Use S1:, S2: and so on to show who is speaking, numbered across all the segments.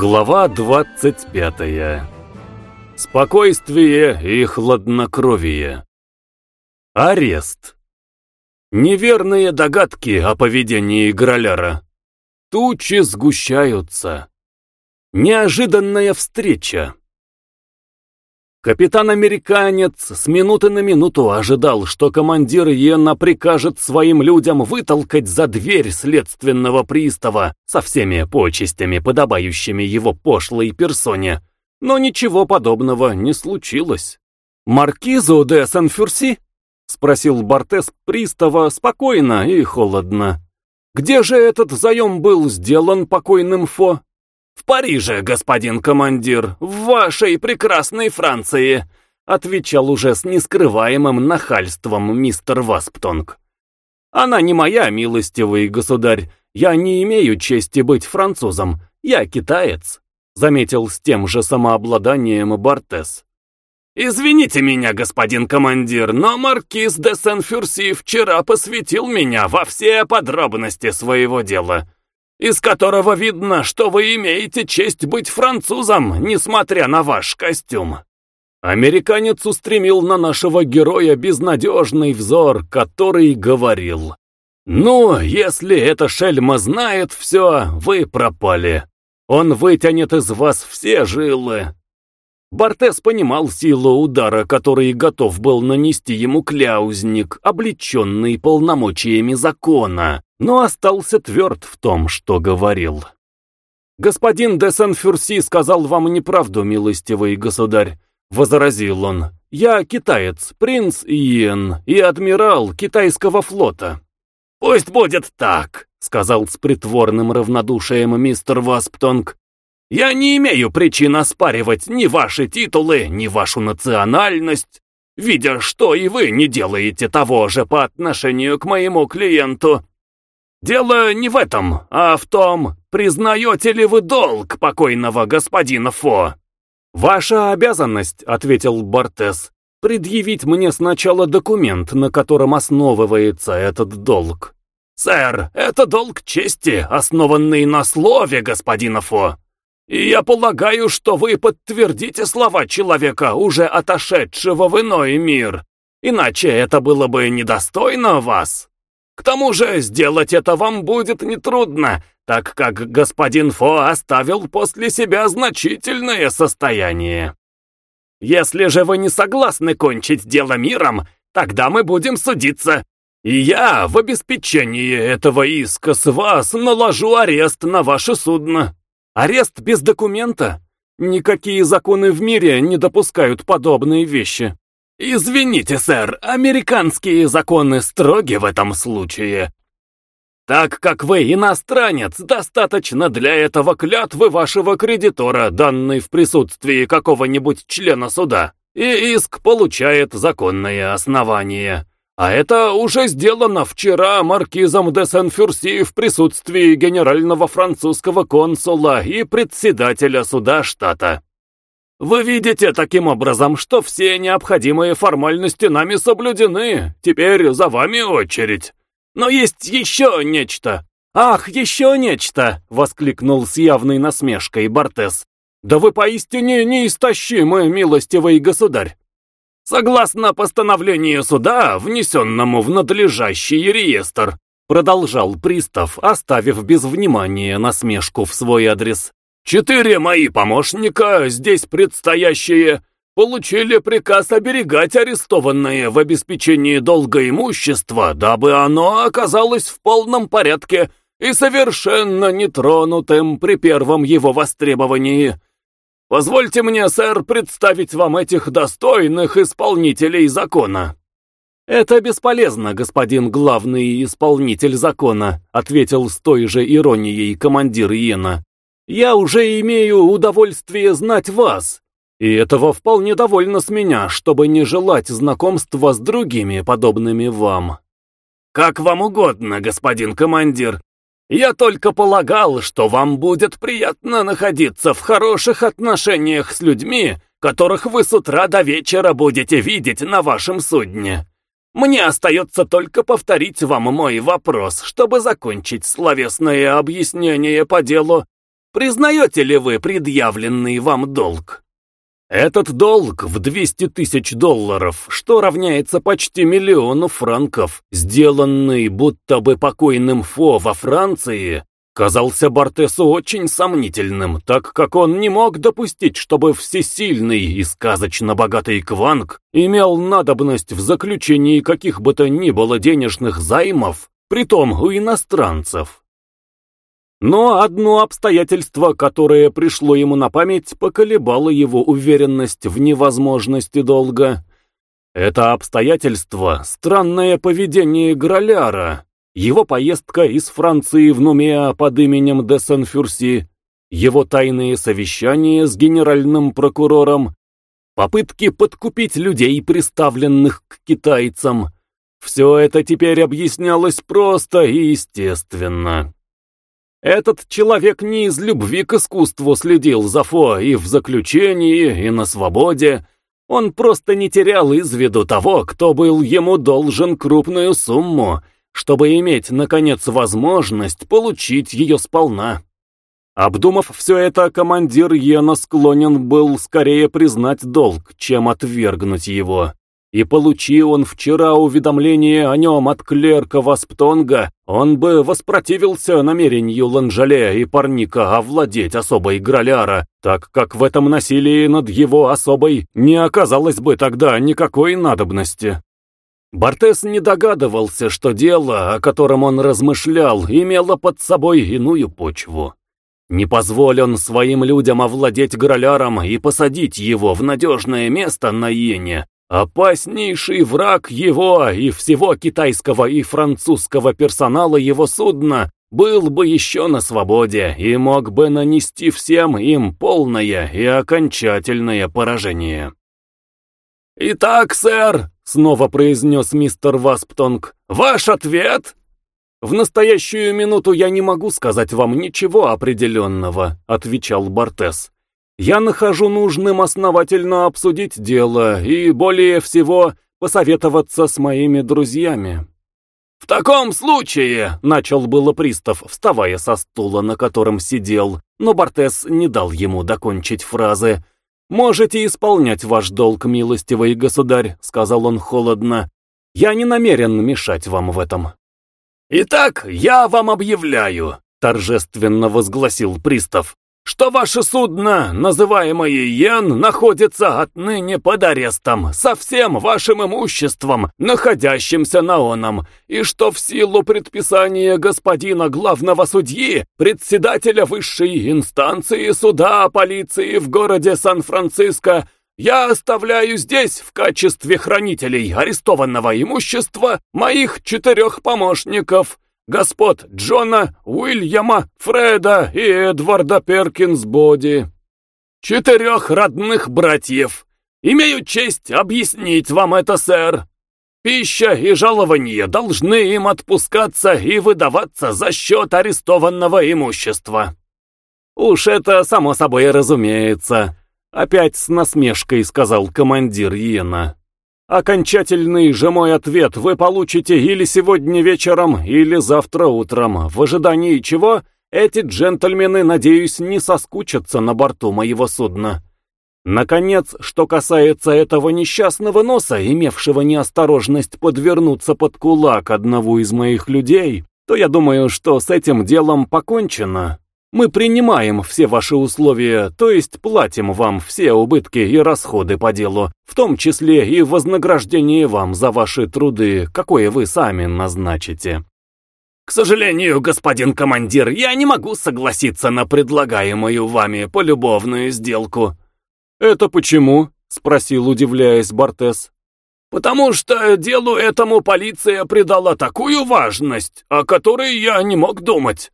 S1: Глава 25. Спокойствие и хладнокровие. Арест. Неверные догадки о поведении Граляра. Тучи сгущаются. Неожиданная встреча. Капитан-американец с минуты на минуту ожидал, что командир Йена прикажет своим людям вытолкать за дверь следственного пристава со всеми почестями, подобающими его пошлой персоне. Но ничего подобного не случилось. «Маркизу де Санфюрси?» — спросил Бортес пристава спокойно и холодно. «Где же этот заем был сделан покойным Фо?»
S2: «В Париже, господин командир, в вашей прекрасной Франции», отвечал уже с нескрываемым нахальством мистер Васптонг. «Она не моя, милостивый государь, я не имею чести быть французом, я китаец», заметил с тем же самообладанием Бартес. «Извините меня, господин командир, но маркиз де Сен-Фюрси вчера посвятил меня во все подробности своего дела» из которого видно, что вы имеете честь быть французом, несмотря на ваш костюм».
S1: Американец устремил на нашего героя безнадежный взор, который говорил. «Ну, если эта шельма знает все, вы пропали. Он вытянет из вас все жилы». Бортес понимал силу удара, который готов был нанести ему кляузник, облеченный полномочиями закона но остался тверд в том, что говорил. «Господин де Сен-Фюрси сказал вам неправду, милостивый государь», — возразил он. «Я китаец, принц Иен и адмирал китайского флота».
S2: «Пусть будет так», —
S1: сказал с притворным равнодушием мистер Васптонг.
S2: «Я не имею причин оспаривать ни ваши титулы, ни вашу национальность, видя, что и вы не делаете того же по отношению к моему клиенту. Дело не в этом, а в том, признаете ли вы долг покойного господина Фо.
S1: «Ваша обязанность», — ответил Бортес, — «предъявить мне сначала документ, на котором основывается этот долг».
S2: «Сэр, это долг чести, основанный на слове господина Фо. И я полагаю, что вы подтвердите слова человека, уже отошедшего в иной мир. Иначе это было бы недостойно вас». К тому же сделать это вам будет нетрудно, так как господин Фо оставил после себя значительное состояние. Если же вы не согласны кончить дело миром, тогда мы будем судиться. И я в обеспечении этого иска с вас наложу арест на ваше судно.
S1: Арест без документа? Никакие законы в мире не допускают подобные вещи.
S2: «Извините, сэр, американские законы строги в этом случае. Так как вы иностранец, достаточно для этого клятвы вашего кредитора, данной в присутствии какого-нибудь члена суда, и иск получает законное основание. А это уже сделано вчера маркизом де Сен-Фюрси в присутствии генерального французского консула и председателя суда штата. Вы видите таким образом, что все необходимые формальности нами соблюдены. Теперь за вами очередь. Но есть еще нечто.
S1: Ах, еще нечто! Воскликнул с явной насмешкой Бортес. Да вы поистине неистощимый, милостивый государь.
S2: Согласно постановлению суда, внесенному в надлежащий реестр, продолжал пристав, оставив без внимания насмешку в свой адрес. Четыре мои помощника, здесь предстоящие, получили приказ оберегать арестованное в обеспечении долга имущества, дабы оно оказалось в полном порядке и совершенно нетронутым при первом его востребовании. Позвольте мне, сэр, представить вам этих достойных исполнителей закона».
S1: «Это бесполезно, господин главный исполнитель закона», ответил с той же иронией командир Иена. Я уже имею удовольствие знать вас, и этого вполне довольно с меня, чтобы не желать знакомства с другими, подобными вам.
S2: Как вам угодно, господин командир. Я только полагал, что вам будет приятно находиться в хороших отношениях с людьми, которых вы с утра до вечера будете видеть на вашем судне. Мне остается только повторить вам мой вопрос, чтобы закончить словесное объяснение по делу Признаете ли вы предъявленный вам долг?
S1: Этот долг в 200 тысяч долларов, что равняется почти миллиону франков, сделанный будто бы покойным Фо во Франции, казался Бартесу очень сомнительным, так как он не мог допустить, чтобы всесильный и сказочно богатый Кванг имел надобность в заключении каких бы то ни было денежных займов, притом у иностранцев. Но одно обстоятельство, которое пришло ему на память, поколебало его уверенность в невозможности долга. Это обстоятельство — странное поведение Граляра, его поездка из Франции в Нумеа под именем де Сен-Фюрси, его тайные совещания с генеральным прокурором, попытки подкупить людей, приставленных к китайцам. Все это теперь объяснялось просто и естественно. Этот человек не из любви к искусству следил за Фо и в заключении, и на свободе. Он просто не терял из виду того, кто был ему должен крупную сумму, чтобы иметь, наконец, возможность получить ее сполна. Обдумав все это, командир Йена склонен был скорее признать долг, чем отвергнуть его. И получи он вчера уведомление о нем от клерка Васптонга, он бы воспротивился намерению Ланжале и парника овладеть особой Граляра, так как в этом насилии над его особой не оказалось бы тогда никакой надобности. Бортес не догадывался, что дело, о котором он размышлял, имело под собой иную почву. Не позволь он своим людям овладеть Граляром и посадить его в надежное место на Йене, Опаснейший враг его и всего китайского и французского персонала его судна был бы еще на свободе и мог бы нанести всем им полное и окончательное поражение. «Итак, сэр», — снова произнес мистер Васптонг, — «ваш ответ?» «В настоящую минуту я не могу сказать вам ничего определенного», — отвечал Бортес. Я нахожу нужным основательно обсудить дело и, более всего, посоветоваться с моими друзьями. «В таком случае», — начал было пристав, вставая со стула, на котором сидел, но Бортес не дал ему докончить фразы. «Можете исполнять ваш долг, милостивый государь», — сказал он холодно. «Я не намерен мешать вам в этом». «Итак, я вам объявляю», — торжественно возгласил пристав, что ваше судно, называемое Йен, находится отныне под арестом со всем вашим имуществом, находящимся на оном, и что в силу предписания господина главного судьи, председателя высшей инстанции суда полиции в городе Сан-Франциско, я оставляю здесь в качестве хранителей арестованного имущества моих четырех помощников, господ Джона, Уильяма, Фреда и Эдварда Перкинсбоди. Четырех родных братьев. Имею честь объяснить вам это, сэр. Пища и жалования должны им отпускаться и выдаваться за счет арестованного имущества. Уж это само собой разумеется. Опять с насмешкой сказал командир Иена. Окончательный же мой ответ вы получите или сегодня вечером, или завтра утром, в ожидании чего эти джентльмены, надеюсь, не соскучатся на борту моего судна. Наконец, что касается этого несчастного носа, имевшего неосторожность подвернуться под кулак одного из моих людей, то я думаю, что с этим делом покончено. Мы принимаем все ваши условия, то есть платим вам все убытки и расходы по делу, в том числе и вознаграждение вам за ваши труды, какое вы сами назначите. К сожалению, господин командир, я не могу согласиться на предлагаемую вами полюбовную сделку. Это почему? Спросил, удивляясь Бортес. «Потому что делу этому полиция придала такую важность, о которой я не мог думать.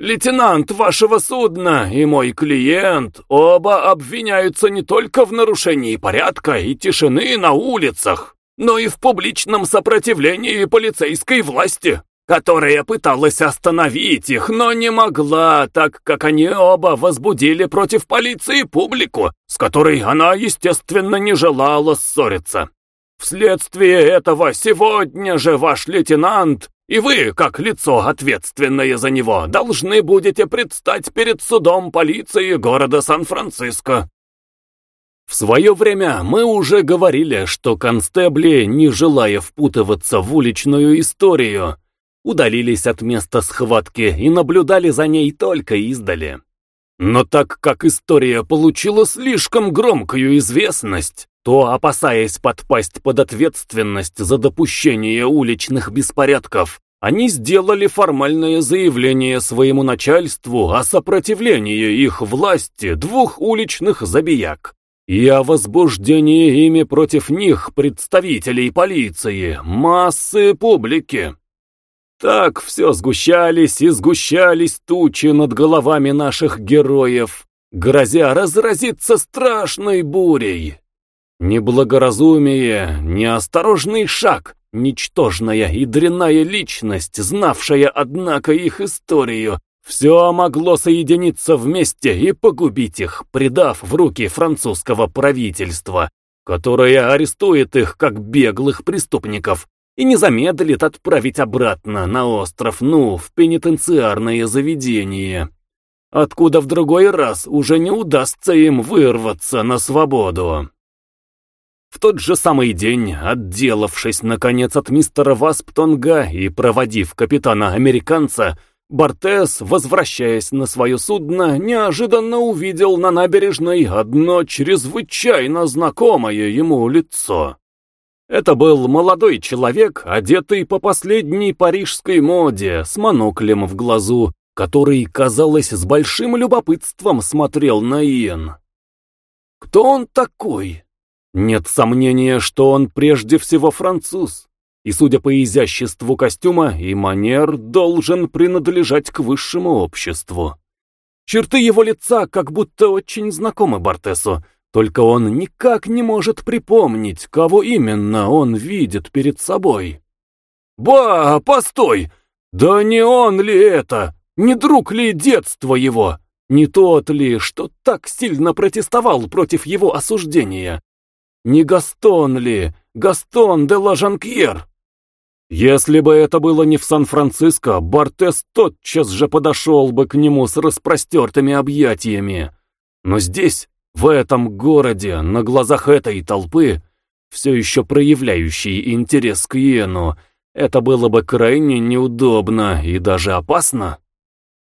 S1: Лейтенант вашего судна и мой клиент оба обвиняются не только в нарушении порядка и тишины на улицах, но и в публичном сопротивлении полицейской власти, которая пыталась остановить их, но не могла, так как они оба возбудили против полиции публику, с которой она, естественно, не желала ссориться. Вследствие этого сегодня же ваш лейтенант
S2: и вы, как лицо, ответственное за него, должны будете предстать перед судом полиции города Сан-Франциско. В свое время мы уже говорили, что констебли, не желая впутываться в уличную историю, удалились от места схватки и наблюдали за ней только издали. Но так как история получила слишком громкую известность, то, опасаясь подпасть под ответственность за допущение уличных беспорядков, они сделали формальное заявление своему начальству о сопротивлении их власти двух уличных забияк и о возбуждении ими против них представителей полиции, массы публики. Так все сгущались и сгущались тучи над головами наших героев, грозя разразиться страшной бурей. Неблагоразумие, неосторожный шаг, ничтожная и дрянная личность, знавшая, однако, их историю, все могло соединиться вместе и погубить их, предав в руки французского правительства, которое арестует их как беглых преступников и не замедлит отправить обратно на остров Ну в пенитенциарное заведение, откуда в другой раз уже не удастся им вырваться на свободу. В тот же самый день, отделавшись наконец от мистера Васптонга и проводив капитана-американца, Бортес, возвращаясь на свое судно, неожиданно увидел на набережной одно чрезвычайно знакомое ему лицо. Это был молодой человек, одетый по последней парижской моде, с моноклем в глазу, который, казалось, с большим любопытством смотрел на Иен. Кто он такой? Нет сомнения, что он прежде всего француз, и, судя по изяществу костюма и манер, должен принадлежать к высшему обществу. Черты его лица как будто очень знакомы Бартесу, только он никак не может припомнить, кого именно он видит перед собой. «Ба, постой! Да не он ли это? Не друг ли детства его? Не тот ли, что так сильно протестовал против его осуждения? Не Гастон ли? Гастон де Лажанкьер? Если бы это было не в Сан-Франциско, Бартес тотчас же подошел бы к нему с распростертыми объятиями. Но здесь, в этом городе, на глазах этой толпы, все еще проявляющей интерес к Йену, это было бы крайне неудобно и даже опасно.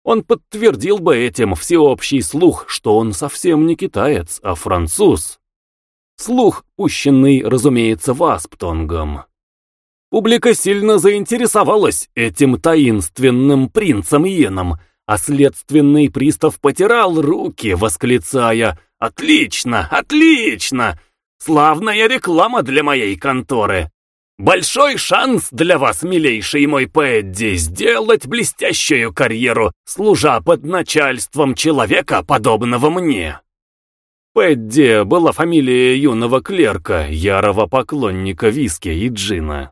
S2: Он подтвердил бы этим всеобщий слух, что он совсем не китаец, а француз. Слух, пущенный, разумеется, Васптонгом. Публика сильно заинтересовалась этим таинственным принцем Йеном, а следственный пристав потирал руки, восклицая «Отлично! Отлично! Славная реклама для моей конторы! Большой шанс для вас, милейший мой Пэдди, сделать блестящую карьеру, служа под начальством человека, подобного мне!» Пэдди была фамилия юного клерка, ярого поклонника виски и джина.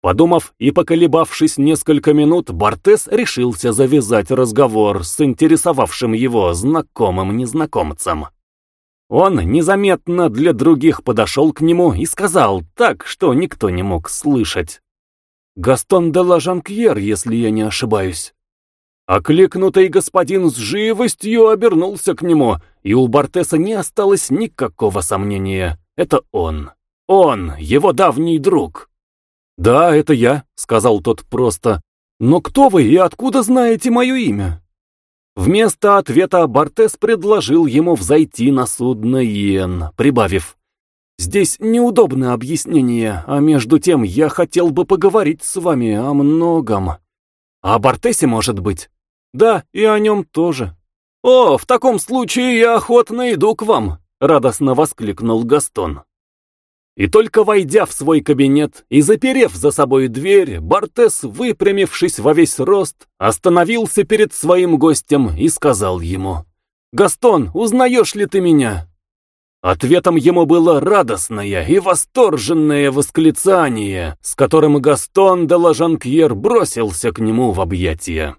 S2: Подумав и поколебавшись несколько минут, Бортес решился завязать разговор с интересовавшим его знакомым незнакомцем. Он незаметно для других подошел к нему и сказал так, что никто не мог слышать. «Гастон де Лажанкьер, если я не ошибаюсь». Окликнутый господин с живостью обернулся к нему, и у Бортеса не осталось никакого сомнения. Это он. Он, его давний друг. «Да, это я», — сказал тот просто. «Но кто вы и откуда знаете мое имя?» Вместо ответа Бортес предложил ему взойти на судно Иен, прибавив. «Здесь неудобное объяснение, а между тем я хотел бы поговорить с вами о многом. О Бортесе, может быть?» Да, и о нем тоже. О, в таком случае я охотно иду к вам, радостно воскликнул Гастон. И только войдя в свой кабинет и заперев за собой дверь, Бартес, выпрямившись во весь рост, остановился перед своим гостем и сказал ему, «Гастон, узнаешь ли ты меня?» Ответом ему было радостное и восторженное восклицание, с которым Гастон де Лажанкьер бросился к нему в объятия.